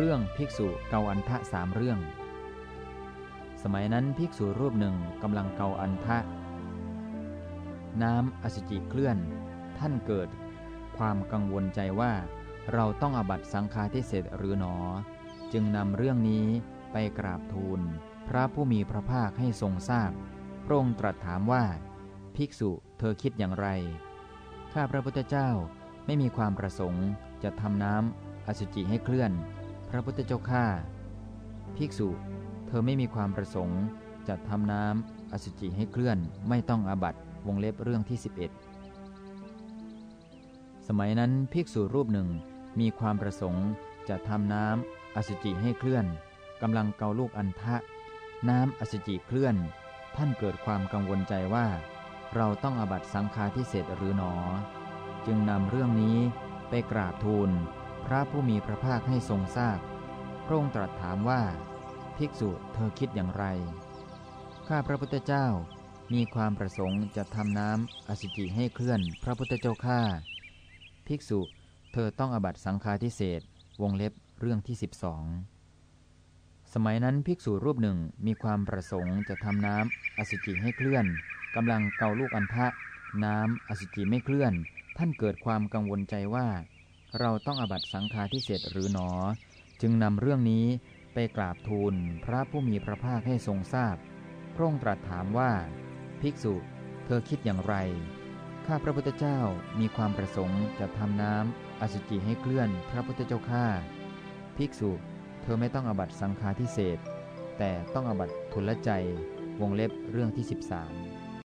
เรื่องภิกษุเกาอันทะสามเรื่อง สมัยนั้นภิกษุรูปหนึ่งกำลังเกาอันทะ น้ำอสุจิเคลื่อน ท่านเกิด ความกังวลใจว่า เราต้องอบัตสังฆาทิเศษหรือหนอ จึงนำเรื่องนี้ไปกราบทูล พระผู้มีพระภาคให้ทรงทราบพระองค์ตรัสถามว่า ภิกษุเธอคิดอย่างไร ข้าพระพุทธเจ้าไม่มีความประสงค์จะทำน้ำอสุจิให้เคลื่อน พระพุทธเจ้าข้าภิกษุ เธอไม่มีความประสงค์จะทำน้ำอสุจิให้เคลื่อนไม่ต้องอาบัตวงเล็บเรื่องที่ 11 สมัยนั้นภิกษุรูปหนึ่งมีความประสงค์จะทำน้ำอสุจิให้เคลื่อนกำลังเกาลูกอันทะ น้ำอสุจิเคลื่อน ท่านเกิดความกังวลใจว่า เราต้องอาบัตสังฆาทิเศษหรือหนอ จึงนำเรื่องนี้ไปกราบทูล พระผู้มีพระภาคให้ทรงทราบ พระองค์ตรัสถามว่า ภิกษุเธอคิดอย่างไร ข้าพระพุทธเจ้ามีความประสงค์จะทำน้ำอสุจิให้เคลื่อนพระพุทธเจ้าข้าภิกษุเธอต้องอบัตสังฆาทิเศษวงเล็บเรื่องที่ 12 สมัยนั้นภิกษุรูปหนึ่งมีความประสงค์จะทำน้ำอสุจิให้เคลื่อนกำลังเกาลูกอันทะ น้ำอสุจิไม่เคลื่อน ท่านเกิดความกังวลใจว่า เราต้องอบัตสังฆาทิเศษหรือหนอ จึงนำเรื่องนี้ไปกราบทูลพระผู้มีพระภาคให้ทรงทราบ พระองค์ตรัสถามว่า ภิกษุ เธอคิดอย่างไร ข้าพระพุทธเจ้ามีความประสงค์จะทำน้ำอสุจิให้เคลื่อนพระพุทธเจ้าข้า ภิกษุ เธอไม่ต้องอบัตสังฆาทิเศษแต่ต้องอบัตทุลใจ วงเล็บเรื่องที่ 13